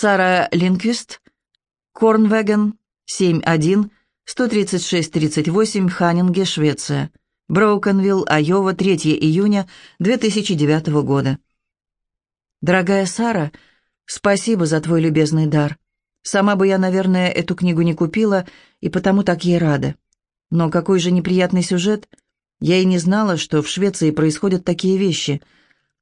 Сара Линквист, Корнвеген, 7-1, 136-38, Ханнинге, Швеция. Броукенвилл, Айова, 3 июня 2009 года. Дорогая Сара, спасибо за твой любезный дар. Сама бы я, наверное, эту книгу не купила, и потому так ей рада. Но какой же неприятный сюжет. Я и не знала, что в Швеции происходят такие вещи.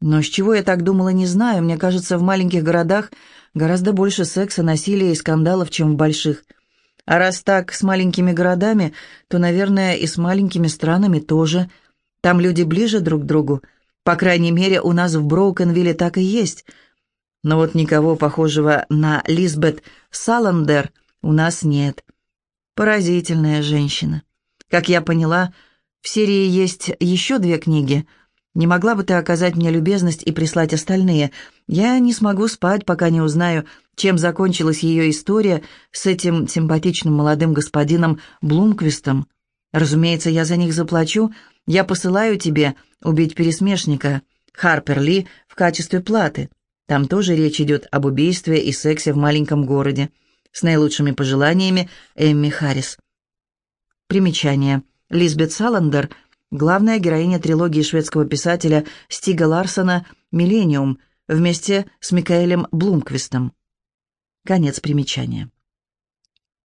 Но с чего я так думала, не знаю. Мне кажется, в маленьких городах гораздо больше секса, насилия и скандалов, чем в больших. А раз так с маленькими городами, то, наверное, и с маленькими странами тоже. Там люди ближе друг к другу. По крайней мере, у нас в Броукенвилле так и есть – но вот никого похожего на Лизбет Саландер у нас нет. Поразительная женщина. Как я поняла, в серии есть еще две книги. Не могла бы ты оказать мне любезность и прислать остальные? Я не смогу спать, пока не узнаю, чем закончилась ее история с этим симпатичным молодым господином Блумквистом. Разумеется, я за них заплачу. Я посылаю тебе убить пересмешника Харпер Ли в качестве платы. Там тоже речь идет об убийстве и сексе в маленьком городе. С наилучшими пожеланиями, Эмми Харрис. Примечание. Лизбет Саландер, главная героиня трилогии шведского писателя Стига Ларсона «Миллениум» вместе с Микаэлем Блумквистом. Конец примечания.